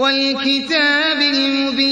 وَالْكِتَابِ الْمُبِينِ